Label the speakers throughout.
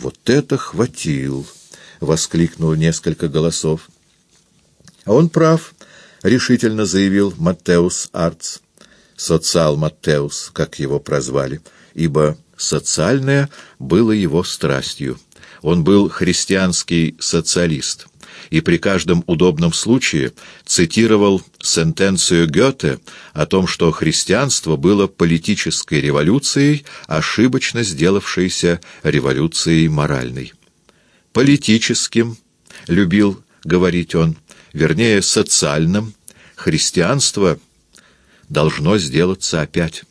Speaker 1: «Вот это хватил!» — воскликнул несколько голосов. «А он прав», — решительно заявил Маттеус Арц, социал Маттеус, как его прозвали, ибо социальное было его страстью. Он был христианский социалист и при каждом удобном случае цитировал сентенцию Гёте о том, что христианство было политической революцией, ошибочно сделавшейся революцией моральной. «Политическим», — любил говорить он, — вернее, социальным, христианство должно сделаться опять.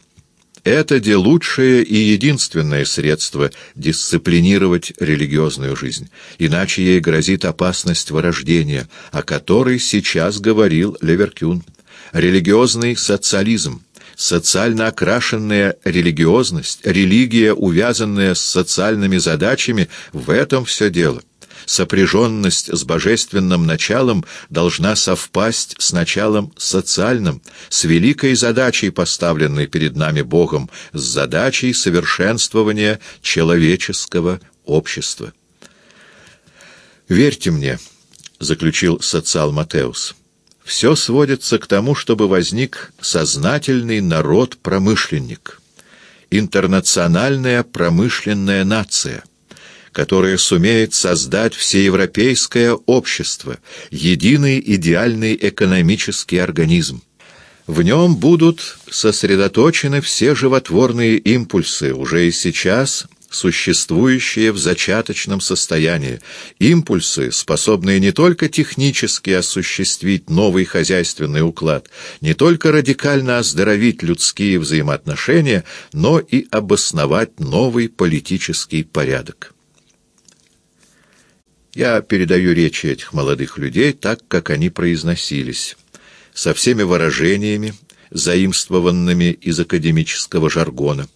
Speaker 1: Это де лучшее и единственное средство дисциплинировать религиозную жизнь, иначе ей грозит опасность вырождения, о которой сейчас говорил Леверкюн. Религиозный социализм, социально окрашенная религиозность, религия, увязанная с социальными задачами — в этом все дело сопряженность с божественным началом должна совпасть с началом социальным, с великой задачей, поставленной перед нами Богом, с задачей совершенствования человеческого общества. «Верьте мне», — заключил социал Матеус, — «все сводится к тому, чтобы возник сознательный народ-промышленник, интернациональная промышленная нация» которое сумеет создать всеевропейское общество, единый идеальный экономический организм. В нем будут сосредоточены все животворные импульсы, уже и сейчас существующие в зачаточном состоянии, импульсы, способные не только технически осуществить новый хозяйственный уклад, не только радикально оздоровить людские взаимоотношения, но и обосновать новый политический порядок. Я передаю речи этих молодых людей так, как они произносились, со всеми выражениями, заимствованными из академического жаргона,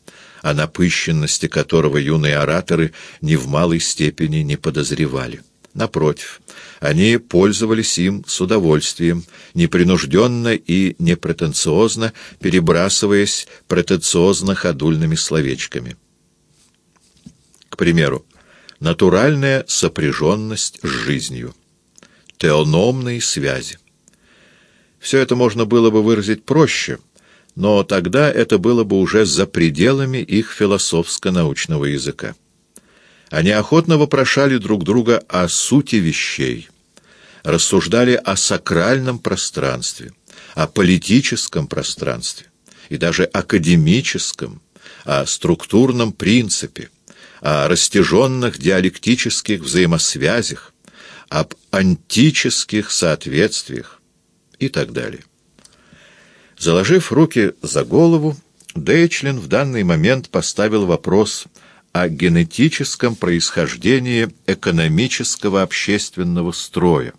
Speaker 1: о напыщенности которого юные ораторы ни в малой степени не подозревали. Напротив, они пользовались им с удовольствием, непринужденно и непретенциозно, перебрасываясь претенциозно-ходульными словечками. К примеру, натуральная сопряженность с жизнью, теономные связи. Все это можно было бы выразить проще, но тогда это было бы уже за пределами их философско-научного языка. Они охотно вопрошали друг друга о сути вещей, рассуждали о сакральном пространстве, о политическом пространстве и даже академическом, о структурном принципе, о растяженных диалектических взаимосвязях, об антических соответствиях и так далее. Заложив руки за голову, Дейчлин в данный момент поставил вопрос о генетическом происхождении экономического общественного строя,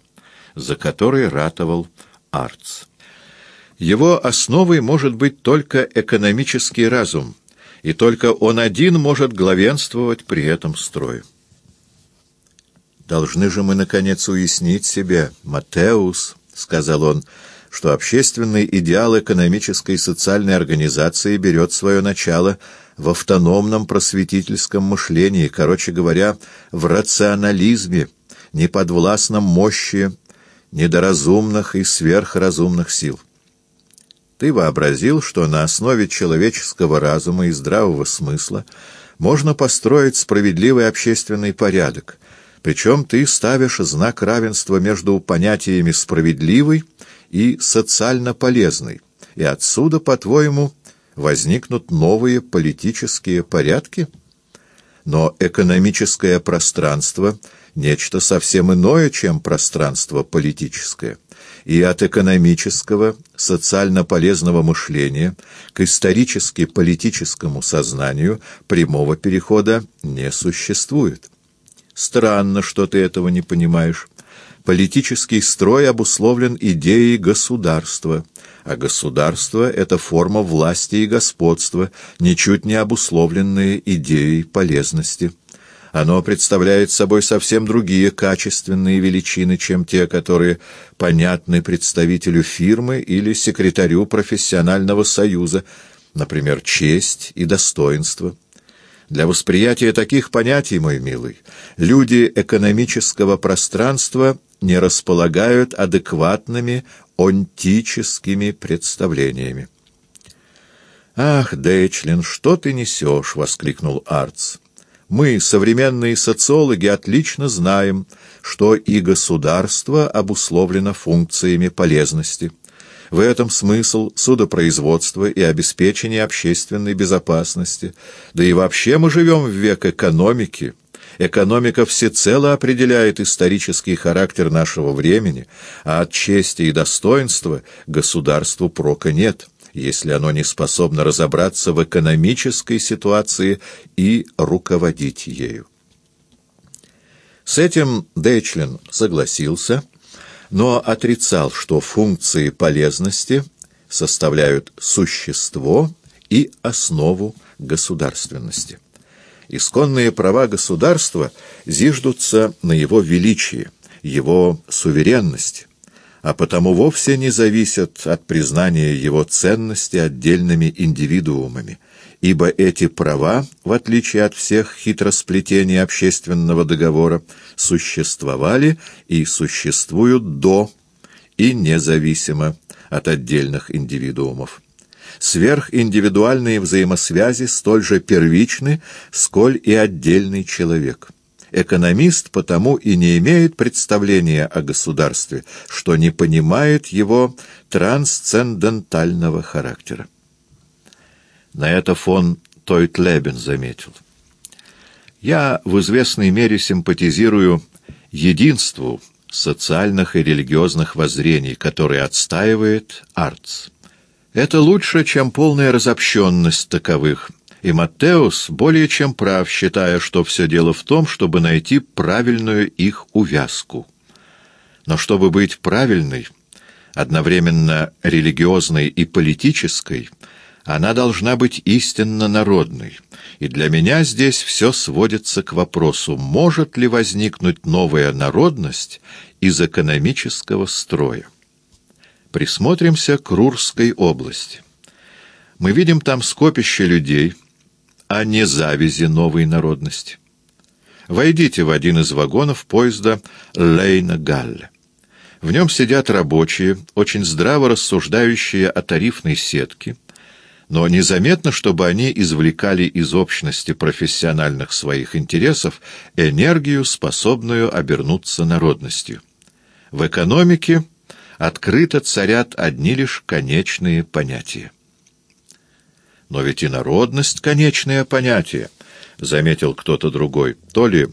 Speaker 1: за который ратовал Арц. Его основой может быть только экономический разум – и только он один может главенствовать при этом строе. «Должны же мы, наконец, уяснить себе, Матеус», — сказал он, — что общественный идеал экономической и социальной организации берет свое начало в автономном просветительском мышлении, короче говоря, в рационализме, неподвластном мощи недоразумных и сверхразумных сил. Ты вообразил, что на основе человеческого разума и здравого смысла можно построить справедливый общественный порядок, причем ты ставишь знак равенства между понятиями «справедливый» и «социально полезный», и отсюда, по-твоему, возникнут новые политические порядки? Но экономическое пространство — нечто совсем иное, чем пространство политическое и от экономического, социально полезного мышления к исторически-политическому сознанию прямого перехода не существует. Странно, что ты этого не понимаешь. Политический строй обусловлен идеей государства, а государство — это форма власти и господства, ничуть не обусловленные идеей полезности. Оно представляет собой совсем другие качественные величины, чем те, которые понятны представителю фирмы или секретарю профессионального союза, например, честь и достоинство. Для восприятия таких понятий, мой милый, люди экономического пространства не располагают адекватными онтическими представлениями. «Ах, Дейчлин, что ты несешь?» — воскликнул Арц. «Мы, современные социологи, отлично знаем, что и государство обусловлено функциями полезности». В этом смысл судопроизводства и обеспечения общественной безопасности. Да и вообще мы живем в век экономики. Экономика всецело определяет исторический характер нашего времени, а от чести и достоинства государству прока нет, если оно не способно разобраться в экономической ситуации и руководить ею. С этим Дейчлин согласился, но отрицал, что функции полезности составляют существо и основу государственности. Исконные права государства зиждутся на его величии, его суверенности, а потому вовсе не зависят от признания его ценности отдельными индивидуумами, ибо эти права, в отличие от всех хитросплетений общественного договора, существовали и существуют до и независимо от отдельных индивидуумов. Сверхиндивидуальные взаимосвязи столь же первичны, сколь и отдельный человек. Экономист потому и не имеет представления о государстве, что не понимает его трансцендентального характера. На это фон Тойтлебен заметил. Я в известной мере симпатизирую единству социальных и религиозных воззрений, которые отстаивает Арц. Это лучше, чем полная разобщенность таковых, и Маттеус более чем прав, считая, что все дело в том, чтобы найти правильную их увязку. Но чтобы быть правильной, одновременно религиозной и политической — она должна быть истинно народной, и для меня здесь все сводится к вопросу, может ли возникнуть новая народность из экономического строя. Присмотримся к Рурской области. Мы видим там скопище людей, а не завязи новой народности. Войдите в один из вагонов поезда Лейна-Галле. В нем сидят рабочие, очень здраво рассуждающие о тарифной сетке, но незаметно, чтобы они извлекали из общности профессиональных своих интересов энергию, способную обернуться народностью. В экономике открыто царят одни лишь конечные понятия. «Но ведь и народность — конечное понятие», — заметил кто-то другой, то ли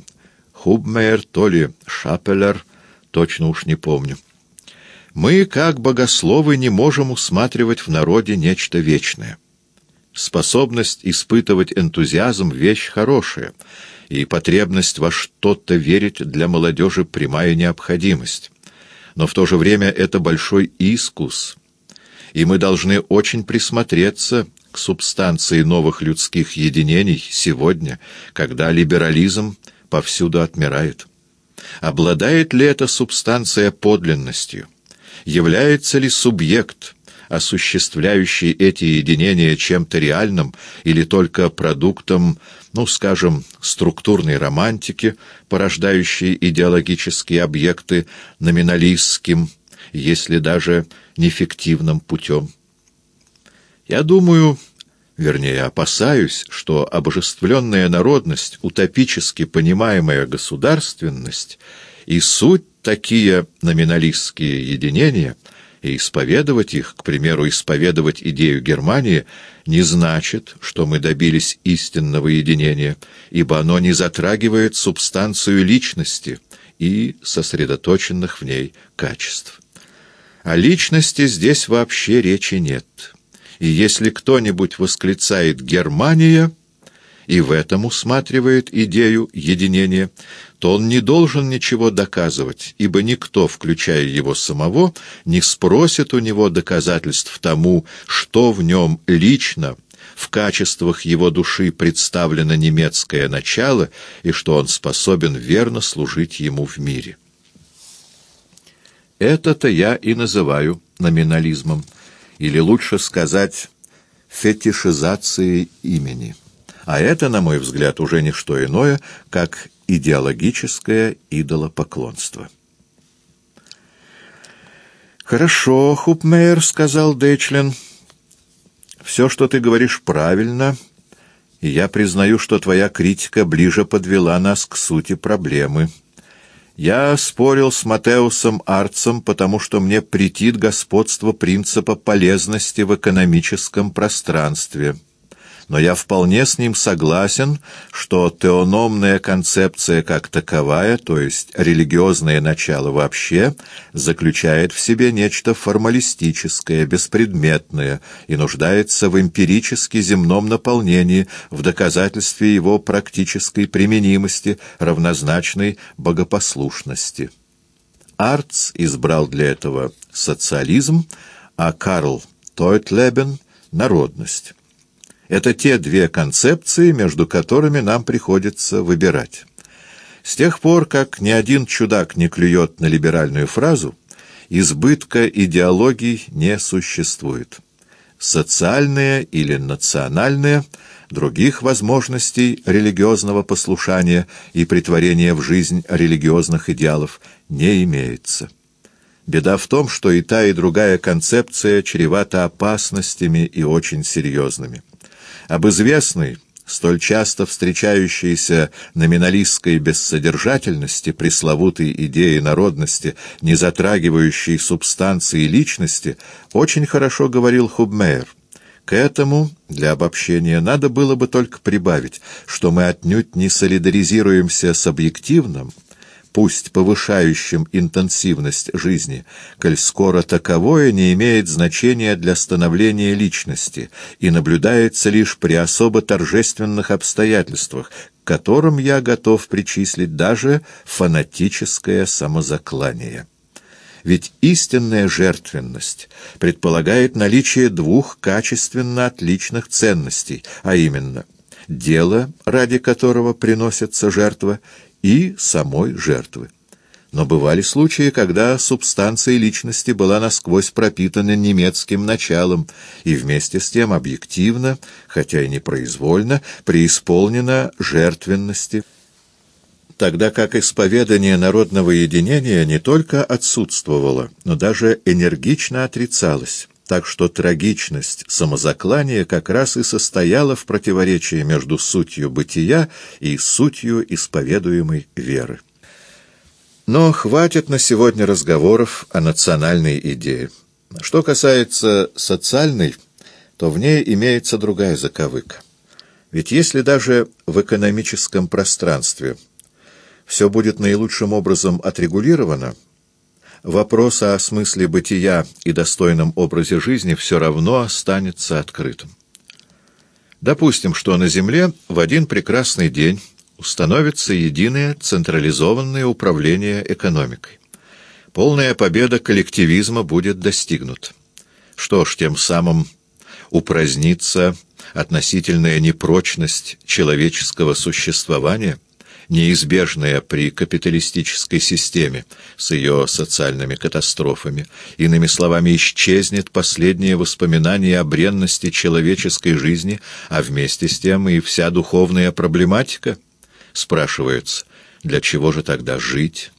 Speaker 1: Хубмейер, то ли Шапелер, точно уж не помню. Мы, как богословы, не можем усматривать в народе нечто вечное. Способность испытывать энтузиазм — вещь хорошая, и потребность во что-то верить для молодежи — прямая необходимость. Но в то же время это большой искус, и мы должны очень присмотреться к субстанции новых людских единений сегодня, когда либерализм повсюду отмирает. Обладает ли эта субстанция подлинностью? является ли субъект, осуществляющий эти единения чем-то реальным или только продуктом, ну, скажем, структурной романтики, порождающей идеологические объекты номиналистским, если даже нефиктивным путем. Я думаю, вернее, опасаюсь, что обожествленная народность, утопически понимаемая государственность и суть такие номиналистские единения, и исповедовать их, к примеру, исповедовать идею Германии, не значит, что мы добились истинного единения, ибо оно не затрагивает субстанцию личности и сосредоточенных в ней качеств. О личности здесь вообще речи нет. И если кто-нибудь восклицает «Германия», и в этом усматривает идею единения, то он не должен ничего доказывать, ибо никто, включая его самого, не спросит у него доказательств тому, что в нем лично, в качествах его души представлено немецкое начало и что он способен верно служить ему в мире. Это-то я и называю номинализмом, или лучше сказать, фетишизацией имени. А это, на мой взгляд, уже не что иное, как идеологическое идолопоклонство. «Хорошо, Хупмейер», — сказал Дечлин. «Все, что ты говоришь, правильно, и я признаю, что твоя критика ближе подвела нас к сути проблемы». Я спорил с Матеусом Арцем, потому что мне претит господство принципа полезности в экономическом пространстве но я вполне с ним согласен, что теономная концепция как таковая, то есть религиозное начало вообще, заключает в себе нечто формалистическое, беспредметное и нуждается в эмпирически земном наполнении, в доказательстве его практической применимости, равнозначной богопослушности. Арц избрал для этого социализм, а Карл Тойтлебен — народность. Это те две концепции, между которыми нам приходится выбирать. С тех пор, как ни один чудак не клюет на либеральную фразу, избытка идеологий не существует. Социальное или национальное, других возможностей религиозного послушания и притворения в жизнь религиозных идеалов не имеется. Беда в том, что и та, и другая концепция чревата опасностями и очень серьезными. Об известной, столь часто встречающейся номиналистской бессодержательности, пресловутой идеи народности, не затрагивающей субстанции личности, очень хорошо говорил Хубмейер. К этому, для обобщения, надо было бы только прибавить, что мы отнюдь не солидаризируемся с объективным, пусть повышающим интенсивность жизни, коль скоро таковое не имеет значения для становления личности и наблюдается лишь при особо торжественных обстоятельствах, к которым я готов причислить даже фанатическое самозаклание. Ведь истинная жертвенность предполагает наличие двух качественно отличных ценностей, а именно – дело, ради которого приносится жертва, и самой жертвы. Но бывали случаи, когда субстанция личности была насквозь пропитана немецким началом и вместе с тем объективно, хотя и непроизвольно, преисполнена жертвенности, тогда как исповедание народного единения не только отсутствовало, но даже энергично отрицалось так что трагичность самозаклания как раз и состояла в противоречии между сутью бытия и сутью исповедуемой веры. Но хватит на сегодня разговоров о национальной идее. Что касается социальной, то в ней имеется другая заковыка. Ведь если даже в экономическом пространстве все будет наилучшим образом отрегулировано, вопрос о смысле бытия и достойном образе жизни все равно останется открытым. Допустим, что на Земле в один прекрасный день установится единое централизованное управление экономикой. Полная победа коллективизма будет достигнута. Что ж, тем самым упразднится относительная непрочность человеческого существования – неизбежная при капиталистической системе с ее социальными катастрофами. Иными словами, исчезнет последнее воспоминание о бренности человеческой жизни, а вместе с тем и вся духовная проблематика? Спрашивается, для чего же тогда жить?